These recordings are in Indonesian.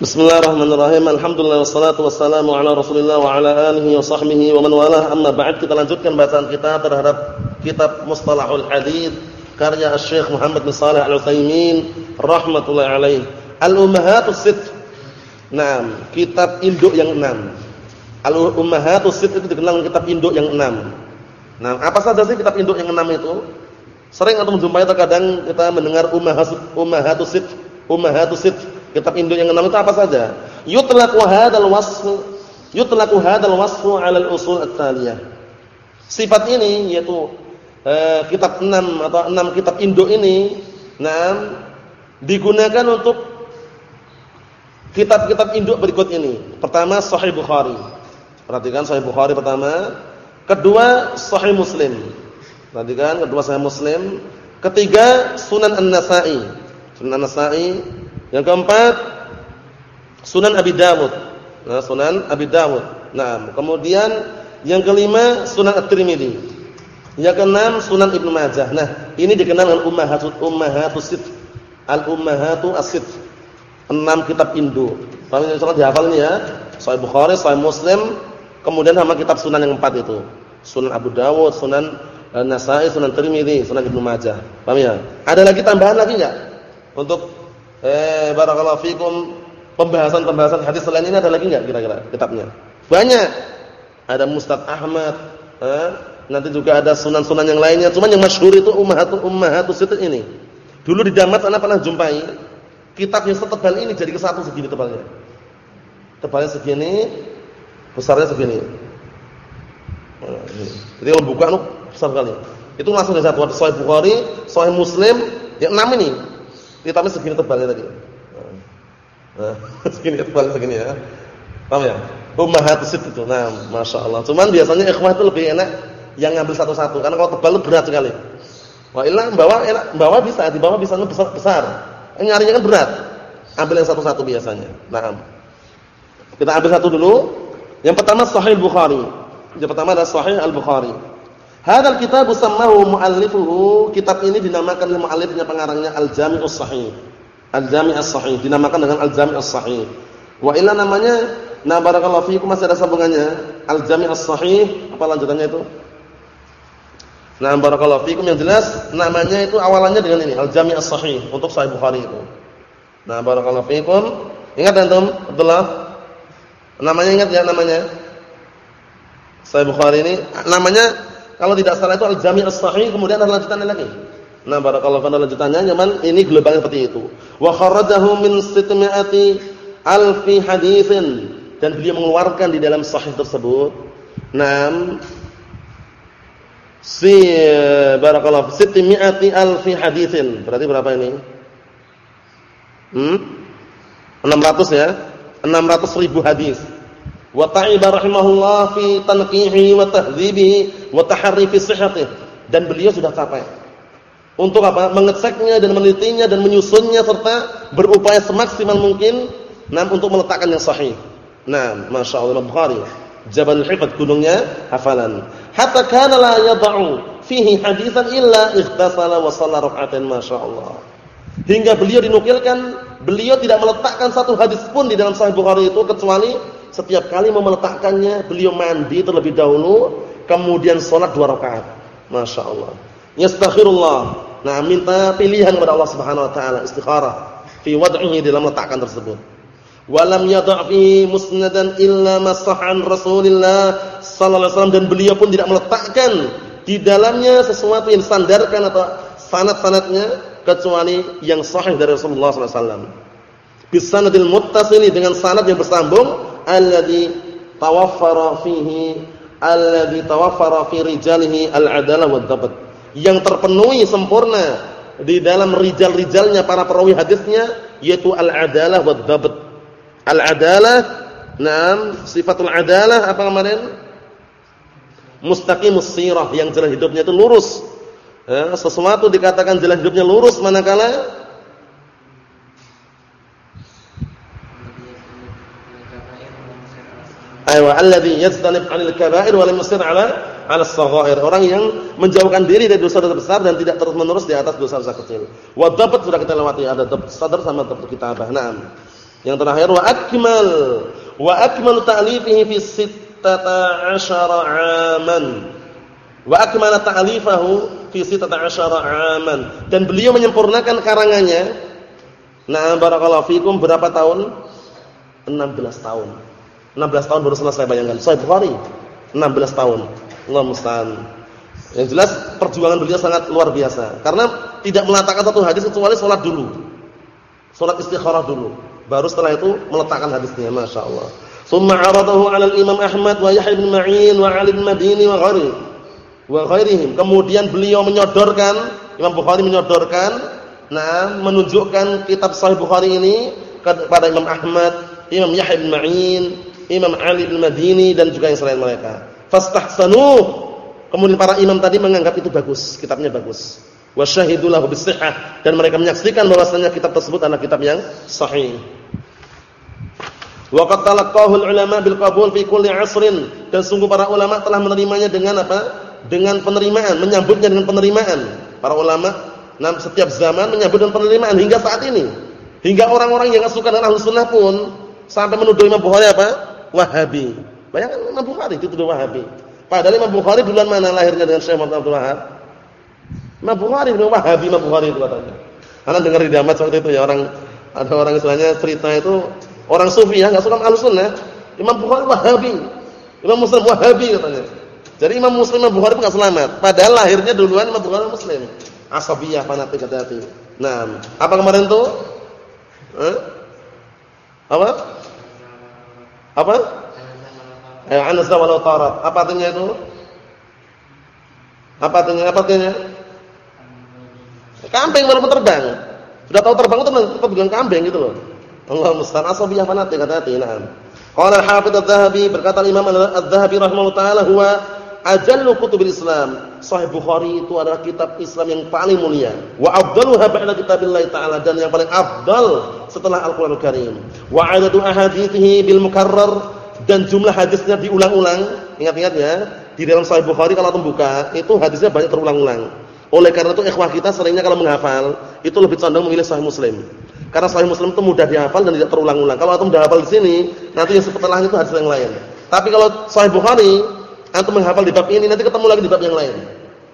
Bismillahirrahmanirrahim. Alhamdulillah wassalatu wassalamu ala Rasulillah wa ala alihi wa sahbihi wa man walah. Amma ba'd kita lanjutkan bacaan kita terhadap kitab Mustalahul Hadis karya Syekh Muhammad bin Shalih Al-Utsaimin rahimatullah alaih. Al-Ummahatus Sitt. Naam, kitab induk yang enam. Al-Ummahatus Sitt itu dikenal kitab induk yang enam. Nah, apa saja sih kitab induk yang enam itu? Sering atau menjumpai terkadang kita mendengar Ummahatus Sitt, Ummahatus Sitt Kitab induk yang enam itu apa saja? Yutlaqu hadzal wasf yutlaqu hadzal wasf 'ala al-usul at-taliyah. Sifat ini yaitu eh, kitab enam atau enam kitab induk ini enam digunakan untuk kitab-kitab induk berikut ini. Pertama Sahih Bukhari. Perhatikan Sahih Bukhari pertama, kedua Sahih Muslim. Perhatikan kedua Sahih Muslim, ketiga Sunan An-Nasa'i. Sunan An-Nasa'i yang keempat Sunan Abi Dawud. Nah, Sunan Abi Dawud. Nah, kemudian yang kelima Sunan At-Tirmidzi. Yang keenam Sunan Ibnu Majah. Nah, ini dikenal dengan Ummahatul Ummahatus Sitt. Al-Ummahatu As-Sitt. Enam kitab Indo. Ini soal dihafal ini ya. Sahih Bukhari, Sahih Muslim, kemudian sama kitab Sunan yang empat itu. Sunan Abu Dawud, Sunan An-Nasa'i, Sunan Tirmidzi, Sunan Ibnu Majah. Paham ya? Ada lagi tambahan lagi enggak? Untuk eh barakallahu fikum pembahasan-pembahasan hadis selain ini ada lagi enggak kira-kira kitabnya? Banyak. Ada Mustad Ahmad, eh, nanti juga ada sunan-sunan yang lainnya. Cuman yang masyhur itu Ummahatul Ummahatus Sitt ini. Dulu di Damat ana pernah jumpai kitab yang setebal ini jadi kesatu segini tebalnya. Tebalnya segini, besarnya segini. Jadi kalau buka itu besar sekali. Itu langsung dari satu Sahih Bukhari, Sahih Muslim, yang enam ini. Kitabnya segini tebalnya tadi. Nah, segini tebalnya segini ya. Paham ya? Ummahat sit itu. Nah, Masya Allah. Cuman biasanya ikhwah itu lebih enak yang ngambil satu-satu. Karena kalau tebal itu berat sekali. Wah ilah bawa enak, bawa bisa, di bawah bisa besar. besar. Nyarinya kan berat. Ambil yang satu-satu biasanya. Nah, kita ambil satu dulu. Yang pertama Sahih Bukhari. Yang pertama adalah Sahih Al-Bukhari. Hadal kitab sammahu muallifuhu, kitab ini dinamakan oleh muallifnya pengarangnya Al-Jami'us Sahih. Al-Jami' as-Sahih dinamakan dengan Al-Jami' as-Sahih. Wa illa namanya na barakallahu fiikum masih ada sambungannya. Al-Jami' as-Sahih, apa lanjutannya itu? Nah, barakallahu fiikum yang jelas namanya itu awalannya dengan ini, Al-Jami' as-Sahih untuk Sahih Bukhari itu. Nah, barakallahu fiikum. Ingat antum, Abdullah? Namanya ingat ya namanya? Sahih Bukhari ini namanya kalau tidak salah itu al-jami' as-sahih kemudian ada lanjutannya lagi. Nah, barakallahu fiikum lanjutannya cuman ini globalnya seperti itu. Wa kharajahu min sitmi'ati alfi haditsin dan beliau mengeluarkan di dalam sahih tersebut enam si barakallahu sitmi'ati alfi haditsin. Berarti berapa ini? Hmm? 600 ya. 600 ribu hadis wa ta'iba rahimahullah fi tanqihi wa tahdhibihi wa tahri fi dan beliau sudah capek untuk apa? Mengeceknya dan menelitinya dan menyusunnya serta berupaya semaksimal mungkin nah untuk meletakkan yang sahih. Nah masyaallah Bukhari. Jabal Hifdz gunungnya hafalan. Hatta kana la yad'u fihi haditsan illa ightasala wa shalla rak'atain masyaallah hingga beliau dinukilkan beliau tidak meletakkan satu hadis pun di dalam sahih Bukhari itu kecuali setiap kali meletakkannya, beliau mandi terlebih dahulu, kemudian sholat dua rakaat. Masya Allah. Yastaghfirullah. Nah, minta pilihan kepada Allah Subhanahu Wa Taala istikharah fi wad'ihi dalam letakkan tersebut. Walam yadha' fi musnadan illa masahan Rasulillah sallallahu alaihi wasallam dan beliau pun tidak meletakkan di dalamnya sesuatu yang sandarkan atau sanad-sanadnya kecuali yang sahih dari Rasulullah sallallahu alaihi wasallam. Bisanadil muttasili dengan sanad yang bersambung alladhi tawaffara fihi alladhi tawaffara fi rijalihi al-adalah wad dhabt yang terpenuhi sempurna di dalam rijal-rijalnya para perawi hadisnya yaitu al-adalah wad dhabt al-adalah Naam, sifatul adalah apa kemarin? Mustaqimus sirah yang jalan hidupnya itu lurus. Ya, sesuatu dikatakan jalan hidupnya lurus manakala Aywa alladhi yajtanib 'anil kaba'ir wa lam yusir 'ala 'ala as-saghair. Orang yang menjauhkan diri dari dosa-dosa besar dan tidak terus-menerus di atas dosa-dosa kecil. Wa dhabt sudah kita lewati ada sadar sama dhabt kitabah. Naam. Yang terakhir wa akmal wa akmalu ta'lifihi fi sittata 'aman. Wa akmala ta'lifahu fi sittata 'aman. Dan beliau menyempurnakan karangannya Nah, barakallahu fikum berapa tahun? 16 tahun. 16 tahun baru selesai bayangkan. Sahih Bukhari 16 tahun. Allah musta'an. Yang jelas perjuangan beliau sangat luar biasa karena tidak meletakkan satu hadis kecuali sholat dulu. Sholat istikharah dulu. Baru setelah itu meletakkan hadisnya, Masya Allah. Summa aradahu 'ala al-Imam Ahmad wa Yahya bin Ma'in wa 'Ali bin Madini wa ghairi wa ghairihim. Kemudian beliau menyodorkan, Imam Bukhari menyodorkan nah menunjukkan kitab Sahih Bukhari ini kepada Imam Ahmad, Imam Yahya bin Ma'in, Imam Ali bin Madini dan juga yang selain mereka. Fastahsanu. Kemudian para imam tadi menganggap itu bagus, kitabnya bagus. Wa syahidu lahu bisihhah dan mereka menyaksikan bahwasanya kitab tersebut adalah kitab yang sahih. Wa qad talaqahu ulama bil qabul fi kulli 'asrin dan sungguh para ulama telah menerimanya dengan apa? Dengan penerimaan, menyambutnya dengan penerimaan. Para ulama nah, setiap zaman menyambut dengan penerimaan hingga saat ini. Hingga orang-orang yang suka dengan Ahlus Sunnah pun sampai menuduh Imam Bukhari apa? Wahabi. Bayangkan Imam Bukhari dituduh Wahabi. Padahal Imam Bukhari duluan mana lahirnya dengan Syekh Muhammad Abdul Wahab? Imam Bukhari dengan Wahabi Imam Bukhari itu katanya. Karena dengar di Damat waktu itu ya orang ada orang istilahnya cerita itu orang sufi ya enggak suka Ahlus Sunnah. Imam Bukhari Wahabi. Imam Muslim Wahabi katanya. Jadi Imam Muslim Imam Bukhari enggak selamat. Padahal lahirnya duluan Imam Bukhari Muslim. Asabiyah fanatik hati-hati. Nah, apa kemarin tuh? Eh? Apa? Apa? Ayo anza walau tarat. Apa artinya itu? Apa artinya? Apa artinya? Kambing walaupun terbang. Sudah tahu terbang itu tetap bilang kambing gitu loh. Allah musta'an asabiyah fanatik hati-hati. Naam. Qala al-Hafidz adz-Dzahabi berkata Imam adz-Dzahabi rahimahullah taala huwa ajallu kutubil Islam. Sahih Bukhari itu adalah kitab Islam yang paling mulia. Wa afdaluha ba'da kitabillah taala dan yang paling afdal setelah Al-Qur'anul Karim. Wa adadu ahadithihi bil mukarrar dan jumlah hadisnya diulang-ulang. Ingat-ingat ya, di dalam Sahih Bukhari kalau membuka itu hadisnya banyak terulang-ulang. Oleh karena itu ikhwah kita seringnya kalau menghafal itu lebih condong memilih Sahih Muslim. Karena Sahih Muslim itu mudah dihafal dan tidak terulang-ulang. Kalau antum sudah hafal di sini, nanti yang setelahnya itu hadis yang lain. Tapi kalau Sahih Bukhari, antum menghafal di bab ini nanti ketemu lagi di bab yang lain.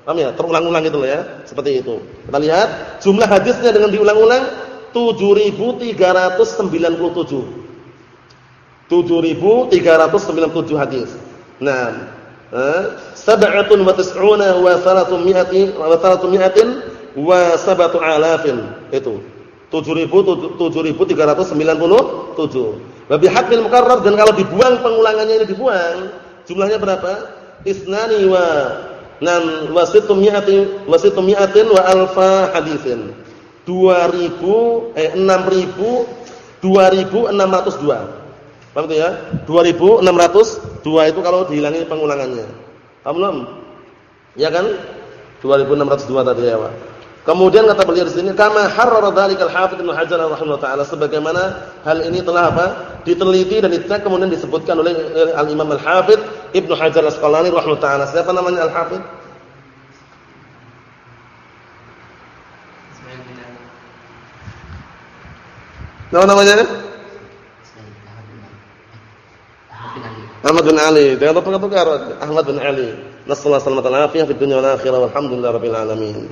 Paham ya? Terulang-ulang itu loh ya, seperti itu. Kita lihat jumlah hadisnya dengan diulang-ulang 7397. 7397 hadis. Nah, sab'atun wa tis'una wa thalathun mi'atin wa thalathun mi'atin wa sab'atu alafin. Itu. 7397. Wa bihaqqil mukarrar dan kalau dibuang pengulangannya ini dibuang, jumlahnya berapa? Isnani wa nan wa sittu mi'atin wa alfa hadisin. 2000 eh 6000 2602. Paham itu ya? 2602 itu kalau dihilangi pengulangannya. Paham belum? Ya kan? 2602 tadi ya, Pak. Kemudian kata beliau di sini, kama harrara dzalikal hafidz Ibnu Hajar rahimahullah taala sebagaimana hal ini telah apa? diteliti dan dicek kemudian disebutkan oleh Al-Imam Al-Hafidz Ibnu Hajar Al-Asqalani rahimahullah taala. Siapa namanya Al-Hafidz? Nama namanya? Ahmad bin Ali. Jangan tukar-tukar Ahmad bin Ali. Nasallahu alaihi wasallam fi dunya wal akhirah walhamdulillahirabbil alamin.